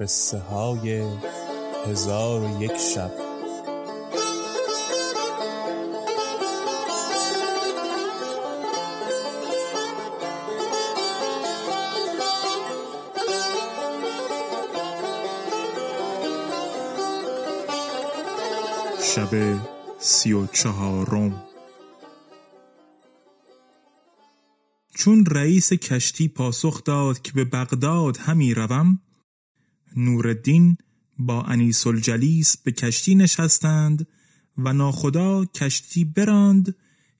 قصه های هزار و یک شب. شب سی و چهارم. چون رئیس کشتی پاسخ داد که به بغداد همی روم نوردین با انیس الجلیس به کشتی نشستند و ناخدا کشتی براند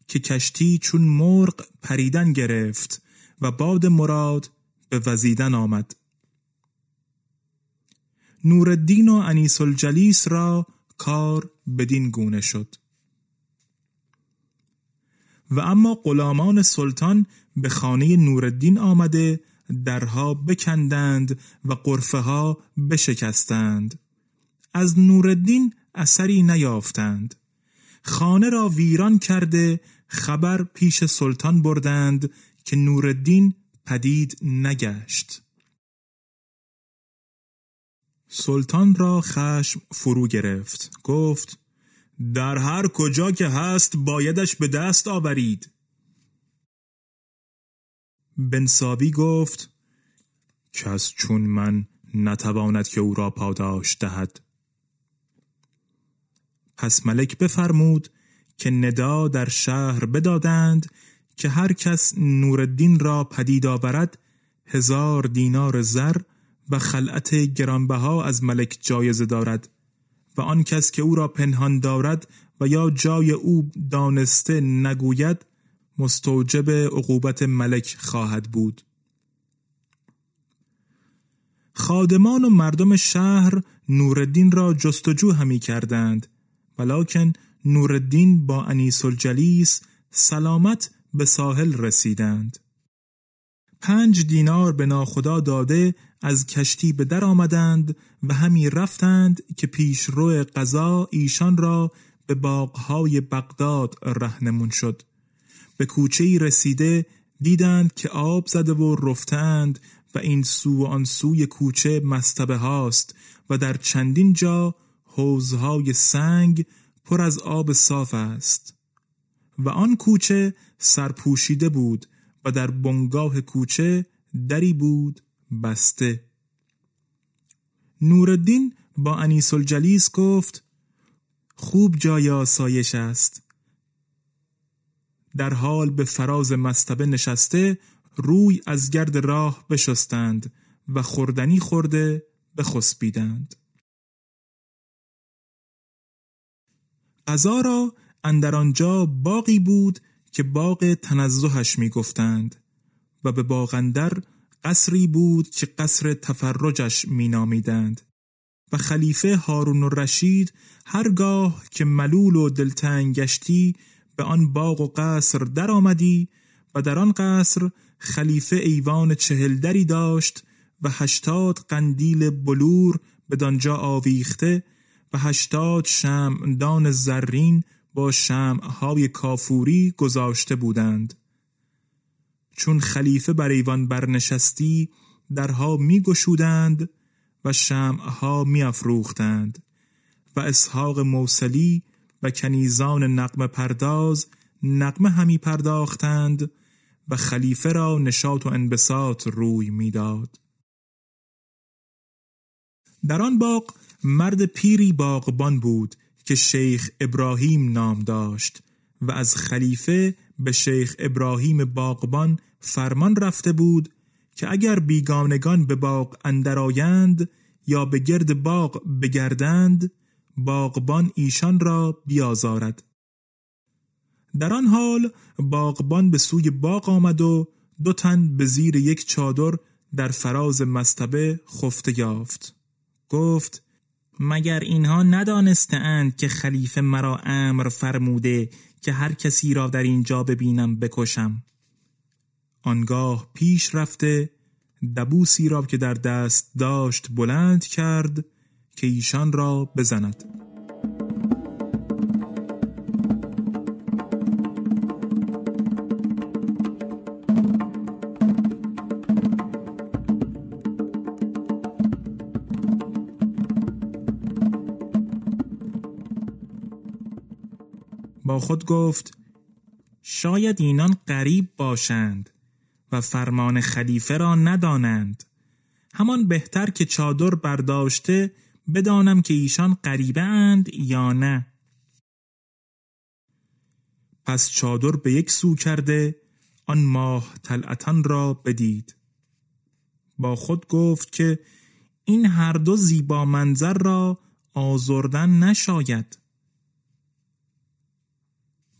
که کشتی چون مرغ پریدن گرفت و باد مراد به وزیدن آمد. نوردین و انیس الجلیس را کار بدین گونه شد. و اما غلامان سلطان به خانه نوردین آمده درها بکندند و قرفه ها بشکستند. از نوردین اثری نیافتند. خانه را ویران کرده خبر پیش سلطان بردند که نوردین پدید نگشت. سلطان را خشم فرو گرفت. گفت در هر کجا که هست بایدش به دست آورید. بنساوی گفت کس چون من نتواند که او را پاداش دهد. پس ملک بفرمود که ندا در شهر بدادند که هر کس نوردین را پدید آورد هزار دینار زر و خلعت گرانبها از ملک جایزه دارد و آن کس که او را پنهان دارد و یا جای او دانسته نگوید مستوجب عقوبت ملک خواهد بود. خادمان و مردم شهر نوردین را جستجو همی کردند. ولیکن نوردین با انیس الجلیس سلامت به ساحل رسیدند. پنج دینار به ناخدا داده از کشتی به در آمدند و همی رفتند که پیش رو قضا ایشان را به باغهای بغداد رهنمون شد. به کوچه رسیده دیدند که آب زده و رفتند و این سو و آن سوی کوچه مستبه هاست و در چندین جا حوزهای سنگ پر از آب صاف است. و آن کوچه سرپوشیده بود و در بنگاه کوچه دری بود بسته. نوردین با انیس الجلیس گفت خوب جای آسایش است. در حال به فراز مستبه نشسته روی از گرد راه بشستند و خوردنی خورده بخسبیدند. قضا را اندر آنجا باقی بود که باغ تنزهش می گفتند و به باغندر قصری بود که قصر تفرجش می نامیدند و خلیفه هارون و رشید هرگاه که ملول و دلتنگ گشتی به آن باغ و قصر در آمدی و در آن قصر خلیفه ایوان چهل دری داشت و هشتاد قندیل بلور به دانجا آویخته و هشتاد دان زرین با های کافوری گذاشته بودند. چون خلیفه بر ایوان برنشستی درها می گشودند و شمعها می افروختند و اسحاق موسلی و کنیزان نقم پرداز نقمه همی پرداختند و خلیفه را نشاط و انبساط روی می‌داد. در آن باغ مرد پیری باغبان بود که شیخ ابراهیم نام داشت و از خلیفه به شیخ ابراهیم باغبان فرمان رفته بود که اگر بیگانگان به باغ اندرآیند یا به گرد باغ بگردند باغبان ایشان را بیازارد. در آن حال باغبان به سوی باغ آمد و دو تن به زیر یک چادر در فراز مستبه خفته یافت. گفت مگر اینها ندانستند که خلیفه مرا امر فرموده که هر کسی را در اینجا ببینم بکشم؟ آنگاه پیش رفته دبوسی را که در دست داشت بلند کرد که ایشان را بزند. با خود گفت شاید اینان قریب باشند و فرمان خلیفه را ندانند. همان بهتر که چادر برداشته بدانم که ایشان غریبه اند یا نه. پس چادر به یک سو کرده آن ماه طلعتان را بدید. با خود گفت که این هر دو زیبا منظر را آزردن نشاید.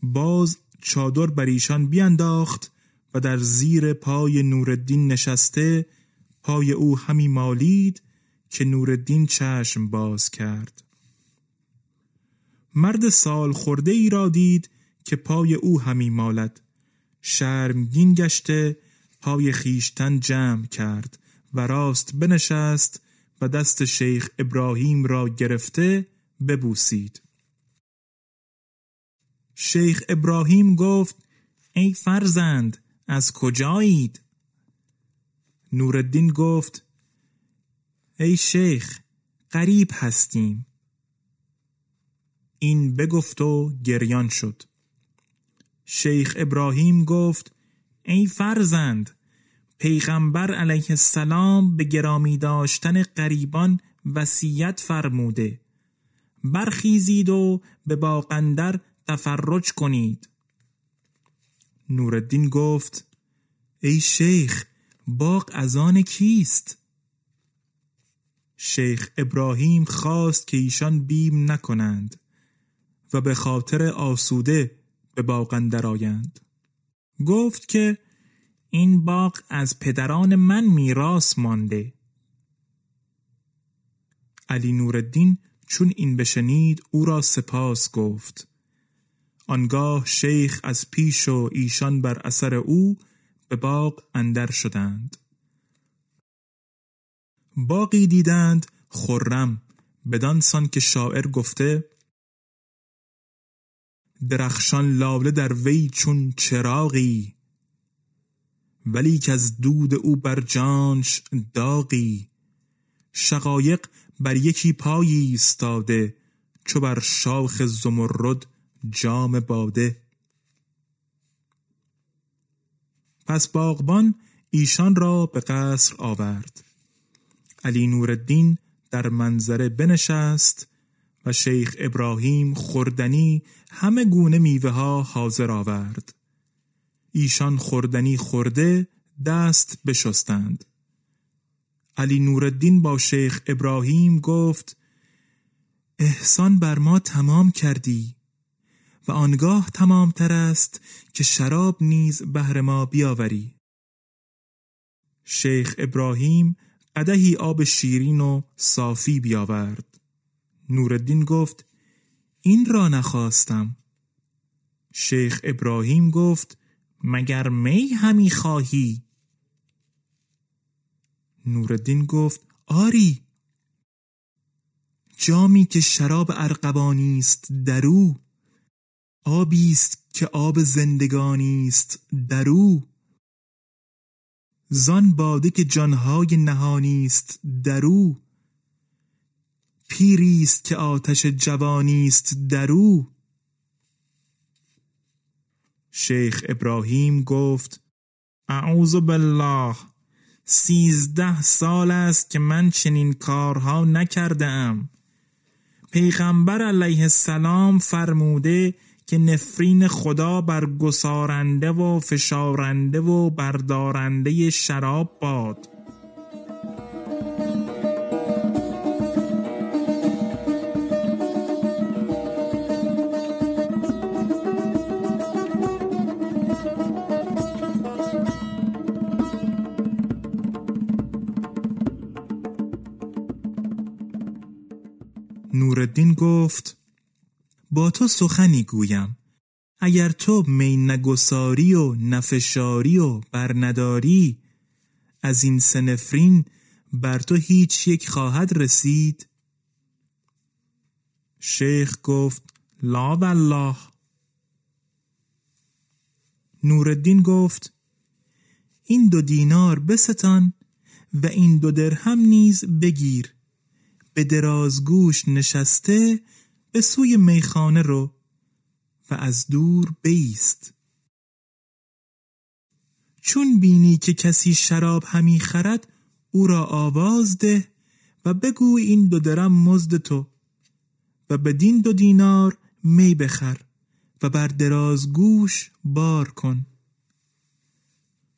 باز چادر بر ایشان بیانداخت و در زیر پای نورالدین نشسته پای او همی مالید که نورالدین چشم باز کرد. مرد سال خورده ای را دید که پای او همی مالد. شرمگین گشته پای خیشتن جمع کرد و راست بنشست و دست شیخ ابراهیم را گرفته ببوسید. شیخ ابراهیم گفت ای فرزند از کجایید؟ نورالدین گفت ای شیخ قریب هستیم. این بگفت و گریان شد. شیخ ابراهیم گفت ای فرزند پیغمبر علیه السلام به گرامی داشتن قریبان وصیت فرموده. برخیزید و به باقندر تفرج کنید. نورالدین گفت ای شیخ باغ از آن کیست؟ شیخ ابراهیم خواست که ایشان بیم نکنند و به خاطر آسوده به باغ آیند. گفت که این باغ از پدران من میراث مانده. علی نورالدین چون این بشنید او را سپاس گفت. آنگاه شیخ از پیش و ایشان بر اثر او به باغ اندر شدند. باقی دیدند خرم بدان سان که شاعر گفته درخشان لاله در وی چون چراغی ولی که از دود او بر جانش داغی. شقایق بر یکی پایی ایستاده چو بر شاخ زمرد جام باده. پس باغبان ایشان را به قصر آورد. علی نورالدین در منظره بنشست و شیخ ابراهیم خوردنی همه گونه میوه ها حاضر آورد. ایشان خوردنی خورده دست بشستند. علی نورالدین با شیخ ابراهیم گفت احسان بر ما تمام کردی و آنگاه تمامتر است که شراب نیز بهر ما بیاوری. شیخ ابراهیم قدهی آب شیرین و صافی بیاورد. نورالدین گفت این را نخواستم. شیخ ابراهیم گفت مگر می همی خواهی؟ نورالدین گفت آری. جامی که شراب ارقبانی است درو آبی است که آب زندگانی است درو زان باده که جانهای نهانی است درو پیری است که آتش جوانی است درو شیخ ابراهیم گفت اعوذ بالله سیزده سال است که من چنین کارها نکرده ام پیغمبر علیه السلام فرموده که نفرین خدا بر گسارنده و فشارنده و بردارنده شراب باد. نورالدین گفت با تو سخنی گویم. اگر تو می نگساری و نفشاری و برنداری از این سنفرین بر تو هیچ یک خواهد رسید. شیخ گفت لا والله نورالدین گفت این دو دینار بستان و این دو درهم نیز بگیر. به درازگوش نشسته به سوی میخانه رو و از دور بیست. چون بینی که کسی شراب همی خرد او را آواز ده و بگو این دو درم مزد تو و بدین دو دینار می بخر و بر دراز گوش بار کن.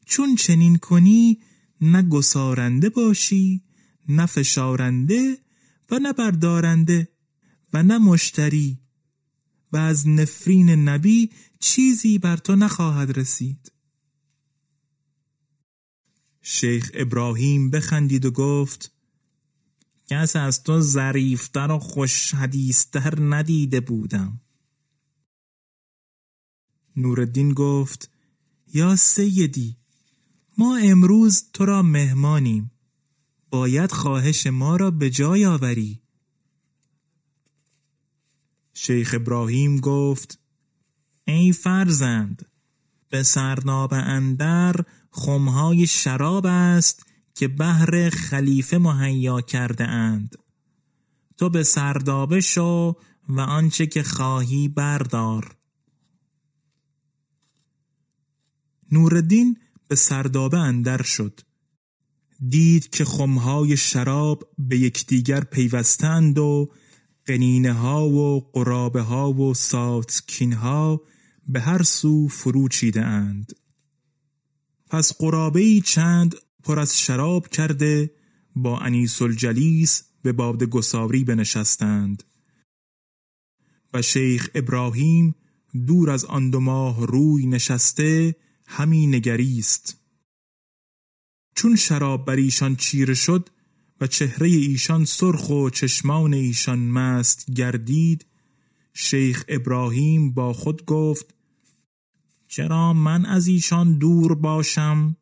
چون چنین کنی نه گسارنده باشی نه فشارنده و نه بردارنده. و نه مشتری. و از نفرین نبی چیزی بر تو نخواهد رسید. شیخ ابراهیم بخندید و گفت کس از تو ظریفتر و خوش حدیثتر ندیده بودم. نوردین گفت یا سیدی ما امروز تو را مهمانیم. باید خواهش ما را به جای آوری. شیخ ابراهیم گفت ای فرزند به سرناب اندر خمهای شراب است که بهر خلیفه مهیا کرده اند. تو به سردابه شو و آنچه که خواهی بردار. نوردین به سردابه اندر شد. دید که خمهای شراب به یکدیگر پیوستند و قنینه ها و قرابه ها و ساتکین ها به هر سو فرو چیده اند پس قرابه چند پر از شراب کرده با انیس الجلیس به باد گساری بنشستند. و شیخ ابراهیم دور از آن دو ماه روی نشسته همی نگریست. چون شراب بر ایشان چیره شد و چهره ایشان سرخ و چشمان ایشان مست گردید. شیخ ابراهیم با خود گفت چرا من از ایشان دور باشم؟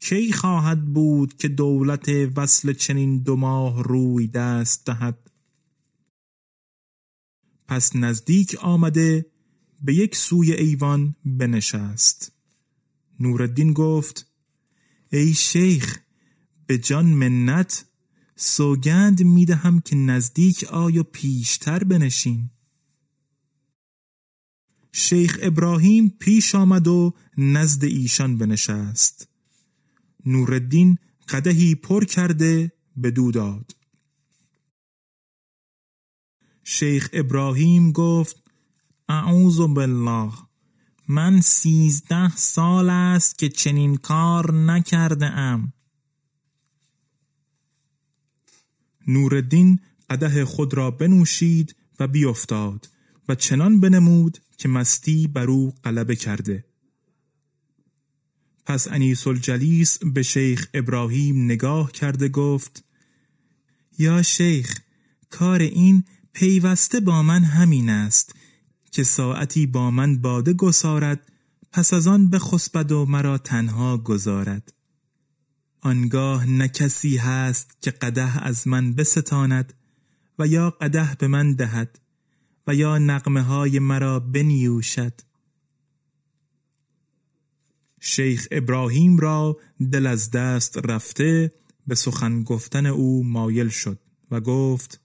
کی خواهد بود که دولت وصل چنین دو ماه روی دست دهد؟ پس نزدیک آمده به یک سوی ایوان بنشست. نوردین گفت ای شیخ به جان منت سوگند می‌دهم که نزدیک آیا پیشتر بنشین. شیخ ابراهیم پیش آمد و نزد ایشان بنشست. نوردین قدهی پر کرده به داد. شیخ ابراهیم گفت اعوذ بالله من سیزده سال است که چنین کار نکرده ام. نوردین قده خود را بنوشید و بیافتاد و چنان بنمود که مستی بر او غلبه کرده. پس انیس الجلیس به شیخ ابراهیم نگاه کرده گفت یا شیخ کار این پیوسته با من همین است که ساعتی با من باده گسارد پس از آن به خسبد و مرا تنها گذارد. آنگاه نه کسی هست که قده از من بستاند و یا قده به من دهد و یا نقمه های مرا بنیوشد. شیخ ابراهیم را دل از دست رفته به سخن گفتن او مایل شد و گفت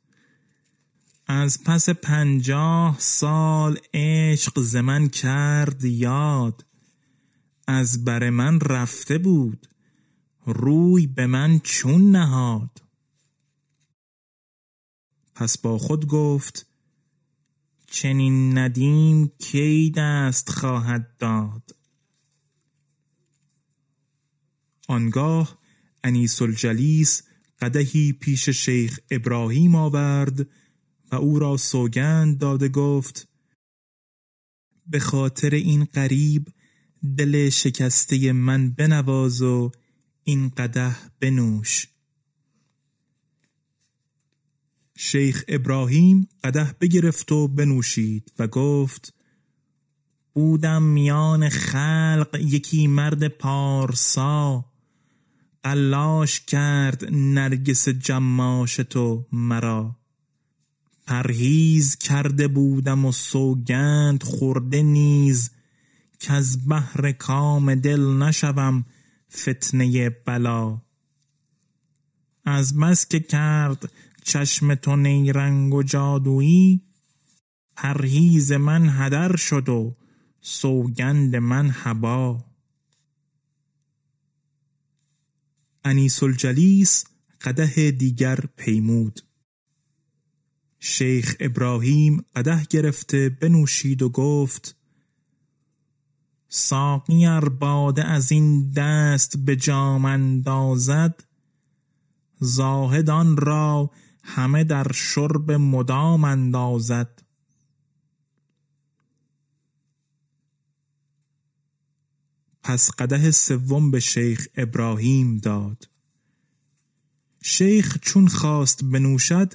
از پس پنجاه سال عشق زمن کرد یاد از بر من رفته بود روی به من چون نهاد. پس با خود گفت چنین ندیم کی دست خواهد داد. آنگاه انیس الجلیس قدهی پیش شیخ ابراهیم آورد و او را سوگند داده گفت به خاطر این قریب دل شکسته من بنواز و این قده بنوش. شیخ ابراهیم قده بگرفت و بنوشید و گفت بودم میان خلق یکی مرد پارسا. قلاش کرد نرگس جماش تو مرا. پرهیز کرده بودم و سوگند خورده نیز که از بحر کام دل نشوم. فتنه بلا. از بس که کرد چشم تو نیرنگ و جادویی پرهیز من هدر شد و سوگند من هبا. انیس الجلیس قده دیگر پیمود. شیخ ابراهیم قده گرفته بنوشید و گفت ساقی ار باده از این دست به جام اندازد زاهدان را همه در شرب مدام اندازد. پس قده سوم به شیخ ابراهیم داد. شیخ چون خواست بنوشد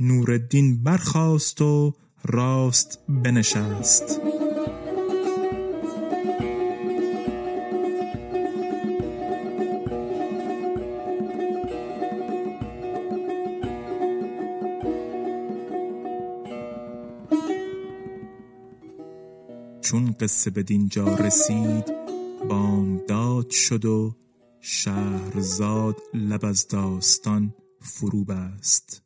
نورالدین برخاست و راست بنشست. قصه به دینجا رسید بامداد شد و شهرزاد لب از داستان فرو بست